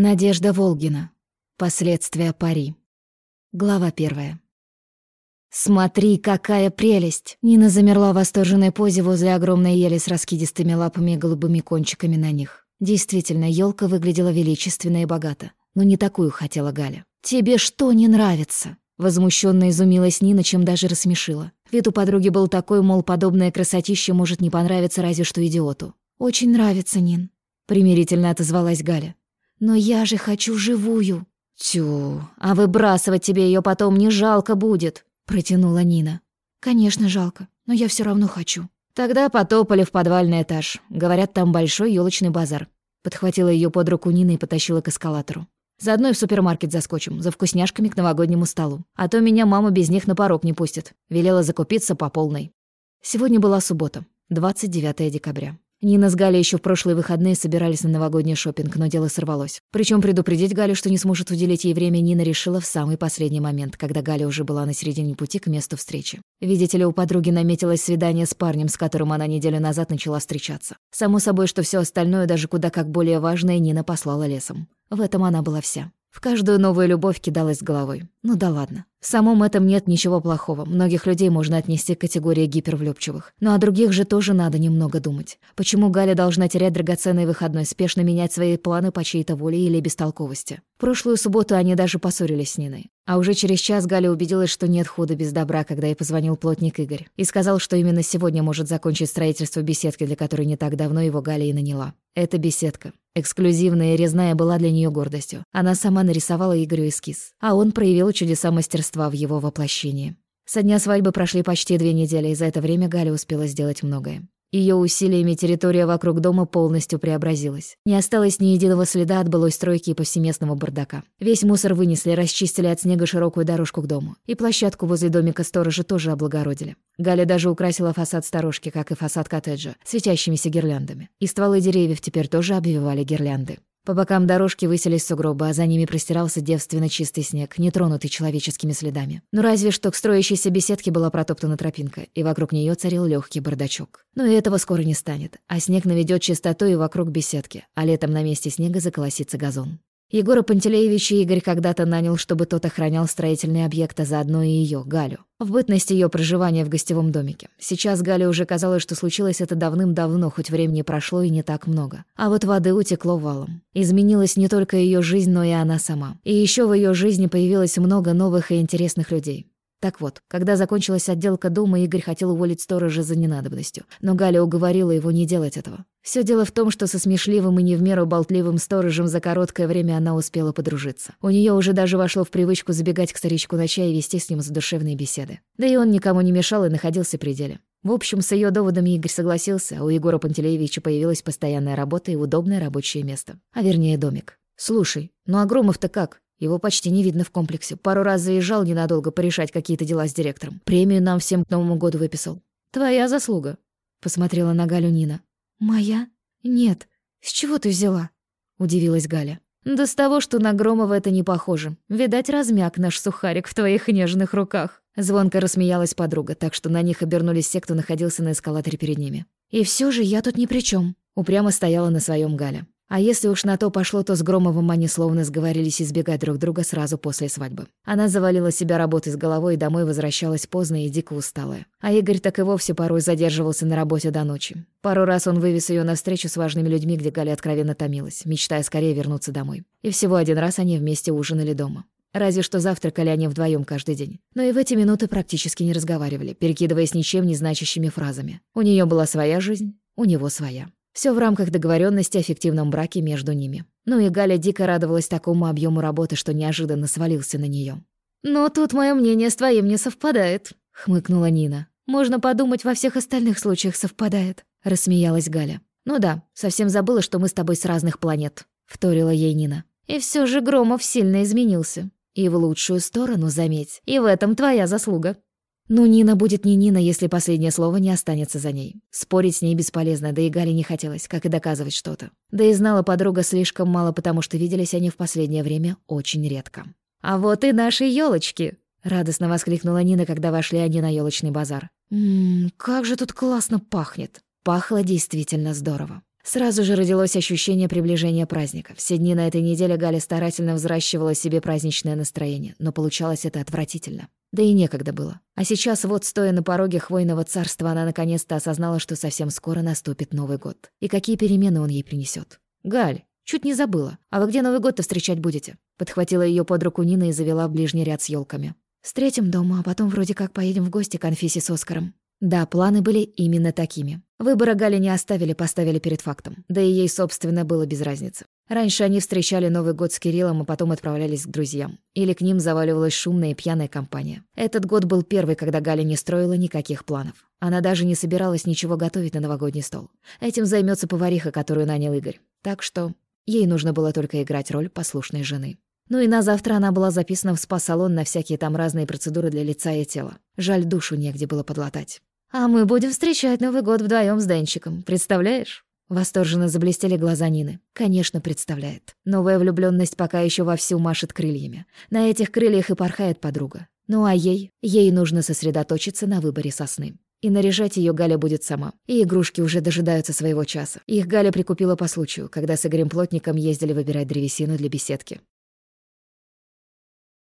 Надежда Волгина. Последствия пари. Глава первая. «Смотри, какая прелесть!» Нина замерла в восторженной позе возле огромной ели с раскидистыми лапами и голубыми кончиками на них. Действительно, елка выглядела величественно и богато. Но не такую хотела Галя. «Тебе что не нравится?» Возмущенно изумилась Нина, чем даже рассмешила. Вид у подруги был такой, мол, подобное красотище может не понравиться разве что идиоту. «Очень нравится, Нин», — примирительно отозвалась Галя. «Но я же хочу живую!» «Тю, а выбрасывать тебе ее потом не жалко будет!» Протянула Нина. «Конечно, жалко, но я все равно хочу». Тогда потопали в подвальный этаж. Говорят, там большой елочный базар. Подхватила ее под руку Нина и потащила к эскалатору. Заодно и в супермаркет заскочим, за вкусняшками к новогоднему столу. А то меня мама без них на порог не пустит. Велела закупиться по полной. Сегодня была суббота, 29 декабря. Нина с Галей еще в прошлые выходные собирались на новогодний шопинг, но дело сорвалось. Причем предупредить Галю, что не сможет уделить ей время, Нина решила в самый последний момент, когда Галя уже была на середине пути к месту встречи. Видите ли, у подруги наметилось свидание с парнем, с которым она неделю назад начала встречаться. Само собой, что все остальное, даже куда как более важное, Нина послала лесом. В этом она была вся. В каждую новую любовь кидалась головой. Ну да ладно. В самом этом нет ничего плохого. Многих людей можно отнести к категории гипервлюбчивых. Ну а других же тоже надо немного думать. Почему Галя должна терять драгоценный выходной, спешно менять свои планы по чьей-то воле или бестолковости? Прошлую субботу они даже поссорились с Ниной. А уже через час Галя убедилась, что нет худа без добра, когда ей позвонил плотник Игорь. И сказал, что именно сегодня может закончить строительство беседки, для которой не так давно его Галя и наняла. Эта беседка, эксклюзивная и резная, была для нее гордостью. Она сама нарисовала Игорю эскиз. А он проявил чудеса мастерства в его воплощении. Со дня свадьбы прошли почти две недели, и за это время Галя успела сделать многое. Ее усилиями территория вокруг дома полностью преобразилась. Не осталось ни единого следа от былой стройки и повсеместного бардака. Весь мусор вынесли, расчистили от снега широкую дорожку к дому. И площадку возле домика сторожа тоже облагородили. Галя даже украсила фасад сторожки, как и фасад коттеджа, светящимися гирляндами. И стволы деревьев теперь тоже обвивали гирлянды. По бокам дорожки высились сугробы, а за ними простирался девственно чистый снег, не тронутый человеческими следами. Но ну, разве что к строящейся беседке была протоптана тропинка, и вокруг нее царил легкий бардачок. Но и этого скоро не станет, а снег наведет чистоту и вокруг беседки, а летом на месте снега заколосится газон. Егора Пантелеевича Игорь когда-то нанял, чтобы тот охранял строительные объекты, заодно и ее, Галю. В бытность ее проживания в гостевом домике. Сейчас Гале уже казалось, что случилось это давным-давно, хоть времени прошло и не так много. А вот воды утекло валом. Изменилась не только ее жизнь, но и она сама. И еще в ее жизни появилось много новых и интересных людей. Так вот, когда закончилась отделка дома, Игорь хотел уволить сторожа за ненадобностью, но Галя уговорила его не делать этого. Все дело в том, что со смешливым и не в меру болтливым сторожем за короткое время она успела подружиться. У нее уже даже вошло в привычку забегать к старичку на чай и вести с ним задушевные беседы. Да и он никому не мешал и находился при деле. В общем, с ее доводами Игорь согласился, а у Егора Пантелеевича появилась постоянная работа и удобное рабочее место. А вернее, домик. «Слушай, ну а Громов-то как?» Его почти не видно в комплексе. Пару раз заезжал ненадолго порешать какие-то дела с директором. Премию нам всем к Новому году выписал. Твоя заслуга. Посмотрела на Галю Нина. Моя? Нет. С чего ты взяла? Удивилась Галя. Да с того, что на Громова это не похоже. Видать, размяк наш сухарик в твоих нежных руках. Звонко рассмеялась подруга, так что на них обернулись все, кто находился на эскалаторе перед ними. И все же я тут ни при чем. Упрямо стояла на своем Галя. А если уж на то пошло, то с Громовым они словно сговорились избегать друг друга сразу после свадьбы. Она завалила себя работой с головой и домой возвращалась поздно и дико усталая. А Игорь так и вовсе порой задерживался на работе до ночи. Пару раз он вывез ее на встречу с важными людьми, где Галя откровенно томилась, мечтая скорее вернуться домой. И всего один раз они вместе ужинали дома. Разве что завтракали они вдвоем каждый день. Но и в эти минуты практически не разговаривали, перекидываясь ничем не значащими фразами. У нее была своя жизнь, у него своя. Все в рамках договоренности о фиктивном браке между ними. Ну и Галя дико радовалась такому объему работы, что неожиданно свалился на нее. «Но тут мое мнение с твоим не совпадает», — хмыкнула Нина. «Можно подумать, во всех остальных случаях совпадает», — рассмеялась Галя. «Ну да, совсем забыла, что мы с тобой с разных планет», — вторила ей Нина. «И все же Громов сильно изменился. И в лучшую сторону, заметь. И в этом твоя заслуга». Ну, Нина будет не Нина, если последнее слово не останется за ней. Спорить с ней бесполезно, да и Гале не хотелось, как и доказывать что-то. Да и знала подруга слишком мало, потому что виделись они в последнее время очень редко. «А вот и наши елочки! радостно воскликнула Нина, когда вошли они на елочный базар. «Ммм, как же тут классно пахнет!» Пахло действительно здорово. Сразу же родилось ощущение приближения праздника. Все дни на этой неделе Галя старательно взращивала себе праздничное настроение, но получалось это отвратительно. Да и некогда было. А сейчас вот, стоя на пороге хвойного царства, она наконец-то осознала, что совсем скоро наступит Новый год. И какие перемены он ей принесет. «Галь, чуть не забыла. А вы где Новый год-то встречать будете?» Подхватила ее под руку Нина и завела в ближний ряд с елками. «Встретим дома, а потом вроде как поедем в гости к Анфисе с Оскаром». Да, планы были именно такими. Выбора Гали не оставили, поставили перед фактом. Да и ей, собственно, было без разницы. Раньше они встречали Новый год с Кириллом, а потом отправлялись к друзьям. Или к ним заваливалась шумная и пьяная компания. Этот год был первый, когда Галя не строила никаких планов. Она даже не собиралась ничего готовить на новогодний стол. Этим займется повариха, которую нанял Игорь. Так что ей нужно было только играть роль послушной жены. Ну и на завтра она была записана в спа-салон на всякие там разные процедуры для лица и тела. Жаль, душу негде было подлатать. «А мы будем встречать Новый год вдвоем с Денчиком, представляешь?» Восторженно заблестели глаза Нины. Конечно, представляет. Новая влюбленность пока еще вовсю машет крыльями. На этих крыльях и порхает подруга. Ну а ей? Ей нужно сосредоточиться на выборе сосны. И наряжать ее Галя будет сама. И игрушки уже дожидаются своего часа. Их Галя прикупила по случаю, когда с Игорем Плотником ездили выбирать древесину для беседки.